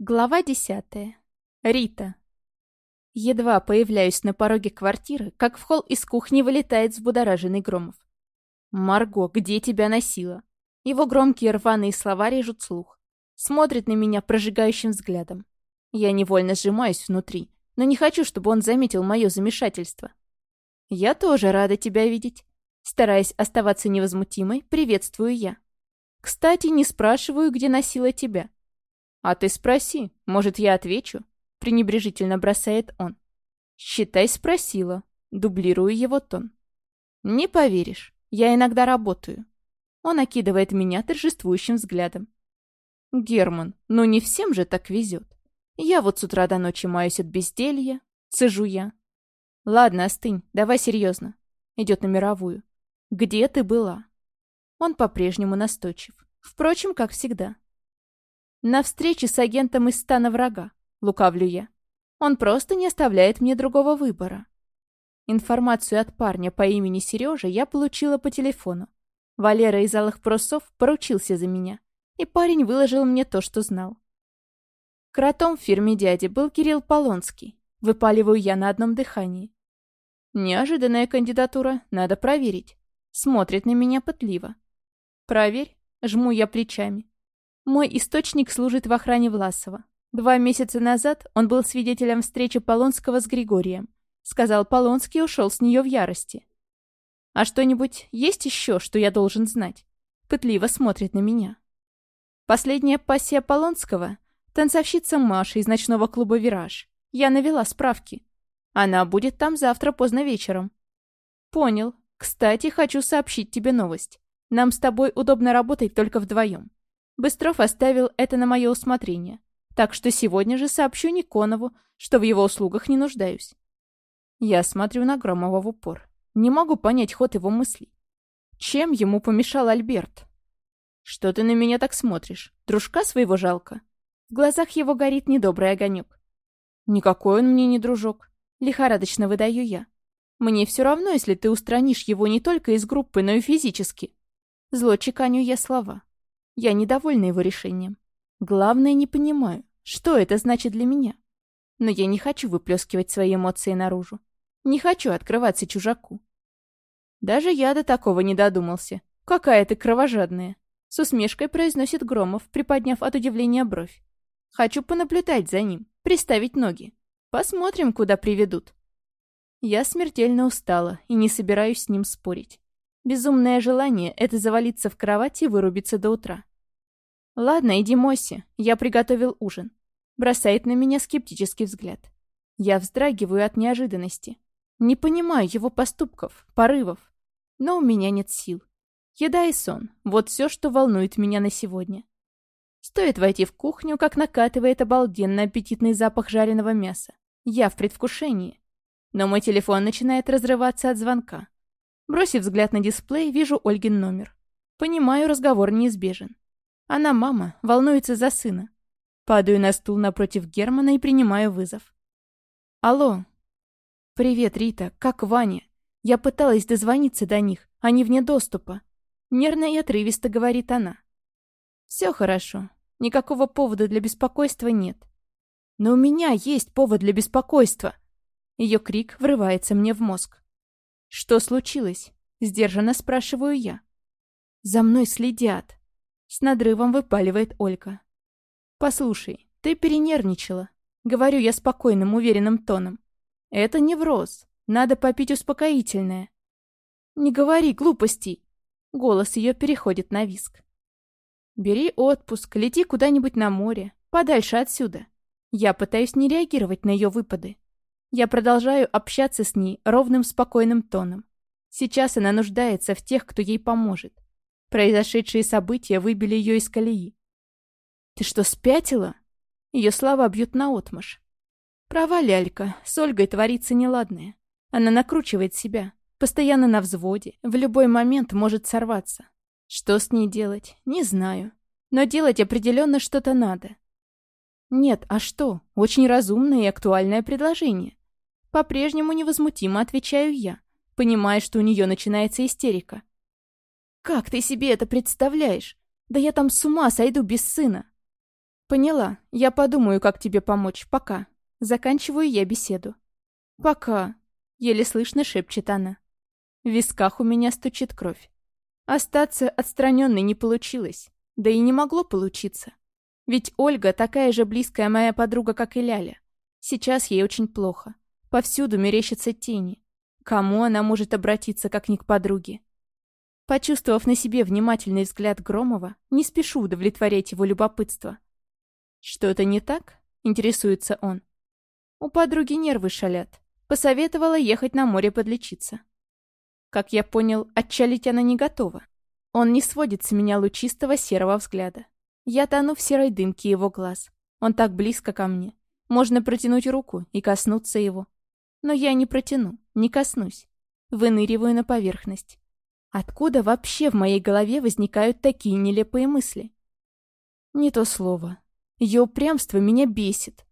Глава десятая. Рита. Едва появляюсь на пороге квартиры, как в холл из кухни вылетает взбудораженный Громов. «Марго, где тебя носила?» Его громкие рваные слова режут слух. Смотрит на меня прожигающим взглядом. Я невольно сжимаюсь внутри, но не хочу, чтобы он заметил мое замешательство. «Я тоже рада тебя видеть». Стараясь оставаться невозмутимой, приветствую я. «Кстати, не спрашиваю, где носила тебя». «А ты спроси, может, я отвечу?» — пренебрежительно бросает он. «Считай, спросила». Дублирую его тон. «Не поверишь, я иногда работаю». Он окидывает меня торжествующим взглядом. «Герман, ну не всем же так везет. Я вот с утра до ночи маюсь от безделья, цежу я». «Ладно, остынь, давай серьезно». Идет на мировую. «Где ты была?» Он по-прежнему настойчив. Впрочем, как всегда. На встрече с агентом из стана врага, лукавлю я. Он просто не оставляет мне другого выбора. Информацию от парня по имени Сережа я получила по телефону. Валера из Алых Прусов поручился за меня, и парень выложил мне то, что знал. Кротом в фирме дяди был Кирилл Полонский. Выпаливаю я на одном дыхании. Неожиданная кандидатура, надо проверить. Смотрит на меня пытливо. Проверь, жму я плечами. Мой источник служит в охране Власова. Два месяца назад он был свидетелем встречи Полонского с Григорием. Сказал, Полонский ушел с нее в ярости. А что-нибудь есть еще, что я должен знать? Пытливо смотрит на меня. Последняя пассия Полонского — танцовщица Маша из ночного клуба «Вираж». Я навела справки. Она будет там завтра поздно вечером. Понял. Кстати, хочу сообщить тебе новость. Нам с тобой удобно работать только вдвоем. Быстров оставил это на мое усмотрение, так что сегодня же сообщу Никонову, что в его услугах не нуждаюсь. Я смотрю на Громова в упор. Не могу понять ход его мыслей. Чем ему помешал Альберт? Что ты на меня так смотришь? Дружка своего жалко? В глазах его горит недобрый огонек. Никакой он мне не дружок. Лихорадочно выдаю я. Мне все равно, если ты устранишь его не только из группы, но и физически. Зло чеканю я слова. Я недовольна его решением. Главное, не понимаю, что это значит для меня. Но я не хочу выплескивать свои эмоции наружу. Не хочу открываться чужаку. Даже я до такого не додумался. Какая ты кровожадная. С усмешкой произносит Громов, приподняв от удивления бровь. Хочу понаблюдать за ним, приставить ноги. Посмотрим, куда приведут. Я смертельно устала и не собираюсь с ним спорить. Безумное желание — это завалиться в кровать и вырубиться до утра. «Ладно, иди мойся, я приготовил ужин». Бросает на меня скептический взгляд. Я вздрагиваю от неожиданности. Не понимаю его поступков, порывов. Но у меня нет сил. Еда и сон — вот все, что волнует меня на сегодня. Стоит войти в кухню, как накатывает обалденно аппетитный запах жареного мяса. Я в предвкушении. Но мой телефон начинает разрываться от звонка. Бросив взгляд на дисплей, вижу Ольгин номер. Понимаю, разговор неизбежен. Она мама, волнуется за сына. Падаю на стул напротив Германа и принимаю вызов. Алло. Привет, Рита, как Ваня? Я пыталась дозвониться до них, они вне доступа. Нервно и отрывисто говорит она. Все хорошо. Никакого повода для беспокойства нет. Но у меня есть повод для беспокойства. Ее крик врывается мне в мозг. Что случилось? Сдержанно спрашиваю я. За мной следят. С надрывом выпаливает Олька. «Послушай, ты перенервничала». Говорю я спокойным, уверенным тоном. «Это невроз. Надо попить успокоительное». «Не говори глупостей!» Голос ее переходит на виск. «Бери отпуск, лети куда-нибудь на море, подальше отсюда». Я пытаюсь не реагировать на ее выпады. Я продолжаю общаться с ней ровным, спокойным тоном. Сейчас она нуждается в тех, кто ей поможет. Произошедшие события выбили ее из колеи. «Ты что, спятила?» Ее слова бьют наотмашь. Права лялька, с Ольгой творится неладное. Она накручивает себя, постоянно на взводе, в любой момент может сорваться. Что с ней делать, не знаю. Но делать определенно что-то надо. Нет, а что? Очень разумное и актуальное предложение. По-прежнему невозмутимо отвечаю я, понимая, что у нее начинается истерика. «Как ты себе это представляешь? Да я там с ума сойду без сына!» «Поняла. Я подумаю, как тебе помочь. Пока». Заканчиваю я беседу. «Пока», — еле слышно шепчет она. В висках у меня стучит кровь. Остаться отстраненной не получилось. Да и не могло получиться. Ведь Ольга такая же близкая моя подруга, как и Ляля. Сейчас ей очень плохо. Повсюду мерещатся тени. Кому она может обратиться, как ни к подруге? Почувствовав на себе внимательный взгляд Громова, не спешу удовлетворять его любопытство. «Что-то не так?» — интересуется он. У подруги нервы шалят. Посоветовала ехать на море подлечиться. Как я понял, отчалить она не готова. Он не сводит с меня лучистого серого взгляда. Я тону в серой дымке его глаз. Он так близко ко мне. Можно протянуть руку и коснуться его. Но я не протяну, не коснусь. Выныриваю на поверхность. Откуда вообще в моей голове возникают такие нелепые мысли? Не то слово. Ее упрямство меня бесит.